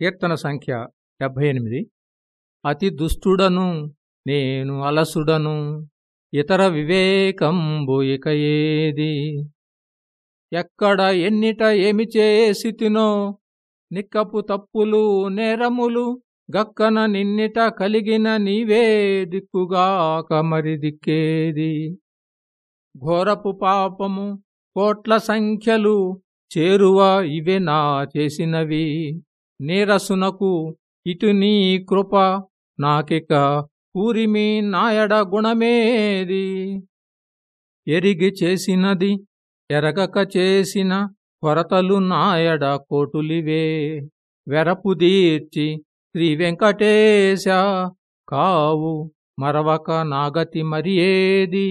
కీర్తన సంఖ్య డెబ్భై ఎనిమిది. అతి దుష్టుడను నేను అలసుడను ఇతర వివేకంబు ఇక ఏది? ఎక్కడ ఎన్నిట ఏమి చేసి తినో నిక్కపు తప్పులు నేరములు గక్కన నిన్నిట కలిగిన నీవే దిక్కుగాక మరి దిక్కేది? ఘోరపు పాపము కోట్ల సంఖ్యలు చేరువ ఇవే నా చేసినవి. నీరసునకు ఇటు నీ కృప నాకిక పూరిమి నాయడ గుణమేది? ఎరిగి చేసినది ఎరగక చేసిన కొరతలు నాయడ కోటులివే. వెరపు దీర్చి శ్రీ వెంకటేశ కావు మరవక నాగతి మరి ఏది